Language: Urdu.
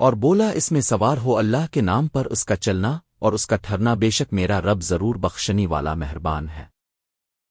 اور بولا اس میں سوار ہو اللہ کے نام پر اس کا چلنا اور اس کا ٹھرنا بے شک میرا رب ضرور بخشنی والا مہربان ہے۔